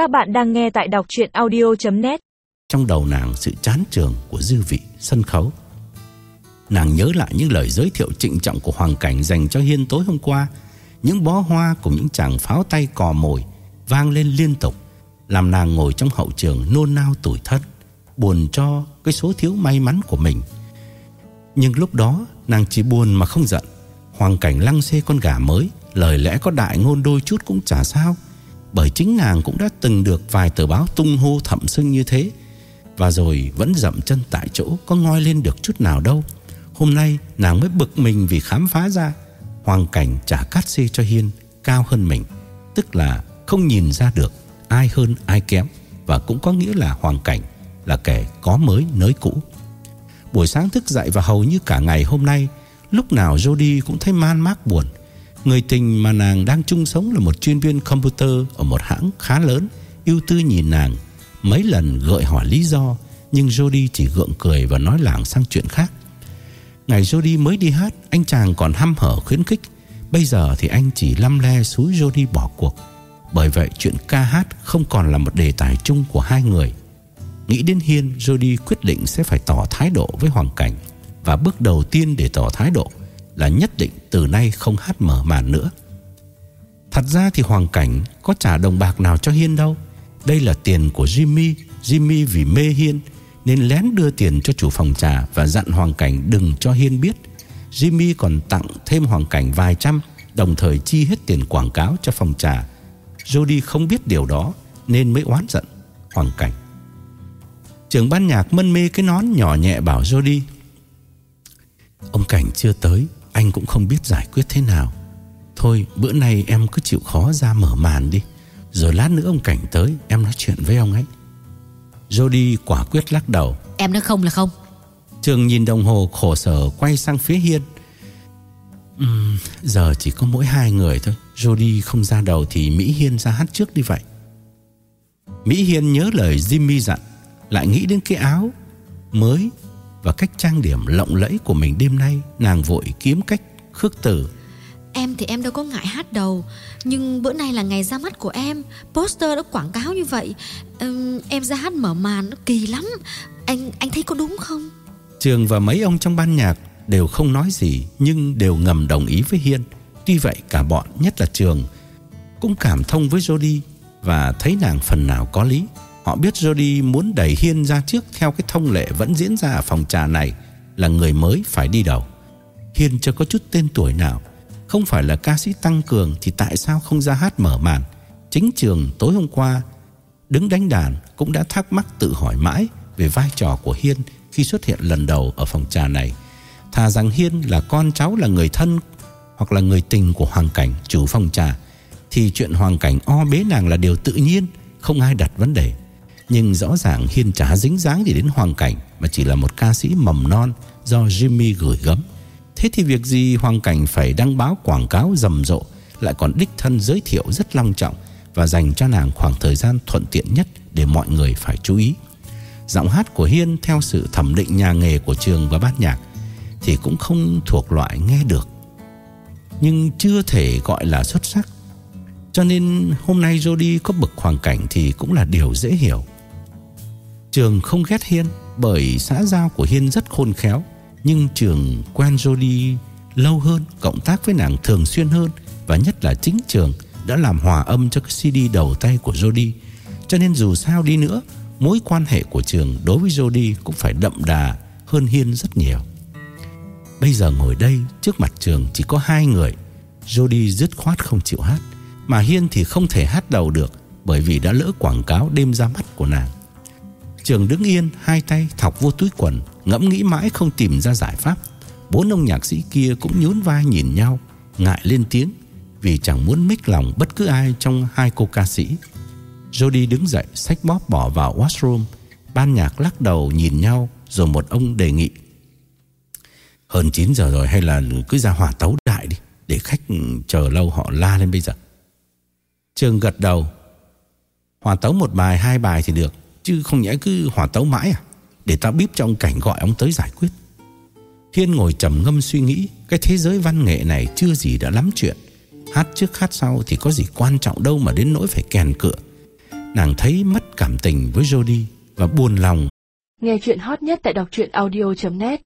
Các bạn đang nghe tại đọc chuyện audio.net Trong đầu nàng, sự chán trường của dư vị, sân khấu. Nàng nhớ lại những lời giới thiệu trịnh trọng của Hoàng Cảnh dành cho Hiên tối hôm qua. Những bó hoa cùng những chàng pháo tay cò mồi Vang lên liên tục, Làm nàng ngồi trong hậu trường nôn nao tủi thân, Buồn cho cái số thiếu may mắn của mình. Nhưng lúc đó, nàng chỉ buồn mà không giận. Hoàng Cảnh lăng xê con gà mới, Lời lẽ có đại ngôn đôi chút cũng chả sao. Bởi chính nàng cũng đã từng được vài tờ báo tung hô thậm sưng như thế. Và rồi vẫn dậm chân tại chỗ, Có ngoi lên được chút nào đâu. Hôm nay nàng mới bực mình vì khám phá ra Hoàng cảnh trả cát xê cho Hiên Cao hơn mình. Tức là không nhìn ra được Ai hơn ai kém, Và cũng có nghĩa là Hoàng cảnh Là kẻ có mới nới cũ. Buổi sáng thức dậy và hầu như cả ngày hôm nay, Lúc nào Jody cũng thấy man mác buồn. Người tình mà nàng đang chung sống là một chuyên viên computer ở một hãng khá lớn, ưu tư nhìn nàng, mấy lần gợi hỏi lý do, nhưng Jody chỉ gượng cười và nói lảng sang chuyện khác. Ngày Jody mới đi hát, anh chàng còn hăm hở khuyến khích, bây giờ thì anh chỉ lăm le xúi Jody bỏ cuộc. Bởi vậy chuyện ca hát không còn là một đề tài chung của hai người. Nghĩ đến Hiên, Jody quyết định sẽ phải tỏ thái độ với Hoàng Cảnh và bước đầu tiên để tỏ thái độ là nhất định từ nay không hát mở màn nữa. Thật ra thì Hoàng Cảnh có trả đồng bạc nào cho Hiên đâu. Đây là tiền của Jimmy. Jimmy vì mê Hiên nên lén đưa tiền cho chủ phòng trà và dặn Hoàng Cảnh đừng cho Hiên biết. Jimmy còn tặng thêm Hoàng Cảnh vài trăm, đồng thời chi hết tiền quảng cáo cho phòng trà. Jody không biết điều đó nên mới oán giận Hoàng Cảnh. Trưởng ban nhạc mân mê cái nón nhỏ nhẹ bảo Jody Ông Cảnh chưa tới anh cũng không biết giải quyết thế nào. Thôi bữa nay em cứ chịu khó ra mở màn đi. Rồi lát nữa ông Cảnh tới Em nói chuyện với ông ấy. Jody quả quyết lắc đầu. Em nói không là không. Trường nhìn đồng hồ khổ sở quay sang phía Hiên. Uhm, Giờ chỉ có mỗi hai người thôi. Jody không ra đầu thì Mỹ Hiên ra hát trước đi vậy. Mỹ Hiên nhớ lời Jimmy dặn Lại nghĩ đến cái áo mới và cách trang điểm lộng lẫy của mình đêm nay Nàng vội kiếm cách khước từ. Em thì em đâu có ngại hát đầu Nhưng bữa nay là ngày ra mắt của em. Poster đã quảng cáo như vậy um, Em ra hát mở màn nó kỳ lắm. Anh anh thấy có đúng không? Trường và mấy ông trong ban nhạc Đều không nói gì Nhưng đều ngầm đồng ý với Hiên. Tuy vậy cả bọn nhất là Trường Cũng cảm thông với Jody Và thấy nàng phần nào có lý Họ biết Jody muốn đẩy Hiên ra trước theo cái thông lệ vẫn diễn ra ở phòng trà này là người mới phải đi đầu. Hiên chưa có chút tên tuổi nào, không phải là ca sĩ tăng cường thì tại sao không ra hát mở màn? Chính trường tối hôm qua đứng đánh đàn cũng đã thắc mắc tự hỏi mãi về vai trò của Hiên khi xuất hiện lần đầu ở phòng trà này. Thà rằng Hiên là con cháu là người thân hoặc là người tình của Hoàng Cảnh chủ phòng trà thì chuyện Hoàng Cảnh o bế nàng là điều tự nhiên, không ai đặt vấn đề. Nhưng rõ ràng Hiên chả dính dáng gì đến Hoàng Cảnh, Mà chỉ là một ca sĩ mầm non Do Jimmy gửi gấm Thế thì việc gì Hoàng Cảnh phải đăng báo quảng cáo rầm rộ, Lại còn đích thân giới thiệu rất long trọng Và dành cho nàng khoảng thời gian thuận tiện nhất Để mọi người phải chú ý. Giọng hát của Hiên theo sự thẩm định nhà nghề của trường và bát nhạc Thì cũng không thuộc loại nghe được. Nhưng chưa thể gọi là xuất sắc. Cho nên hôm nay Jody có bực hoàng cảnh thì cũng là điều dễ hiểu. Trường không ghét Hiên bởi xã giao của Hiên rất khôn khéo, nhưng Trường quen Jody lâu hơn, cộng tác với nàng thường xuyên hơn và nhất là chính Trường đã làm hòa âm cho cái CD đầu tay của Jody. Cho nên dù sao đi nữa, mối quan hệ của Trường đối với Jody cũng phải đậm đà hơn Hiên rất nhiều. Bây giờ ngồi đây trước mặt Trường chỉ có hai người, Jody dứt khoát không chịu hát, mà Hiên thì không thể hát đầu được bởi vì đã lỡ quảng cáo đêm ra mắt của nàng. Trường đứng yên, Hai tay thọc vô túi quần, Ngẫm nghĩ mãi không tìm ra giải pháp. Bốn ông nhạc sĩ kia cũng nhún vai nhìn nhau, Ngại lên tiếng, Vì chẳng muốn mích lòng bất cứ ai Trong hai cô ca sĩ. Jody đứng dậy, xách bóp bỏ vào washroom. Ban nhạc lắc đầu nhìn nhau, Rồi một ông đề nghị, Hơn 9 giờ rồi hay là cứ ra hòa tấu đại đi, Để khách chờ lâu họ la lên bây giờ. Trường gật đầu, Hòa tấu một bài, hai bài thì được. Chứ không nhẽ cứ hòa tấu mãi à? Để tao bíp cho ông Cảnh gọi ông tới giải quyết. Thiên ngồi trầm ngâm suy nghĩ, Cái thế giới văn nghệ này chưa gì đã lắm chuyện. Hát trước hát sau thì có gì quan trọng đâu mà đến nỗi phải kèn cựa. Nàng thấy mất cảm tình với Jody và buồn lòng. Nghe chuyện hot nhất tại đọc truyện audio.net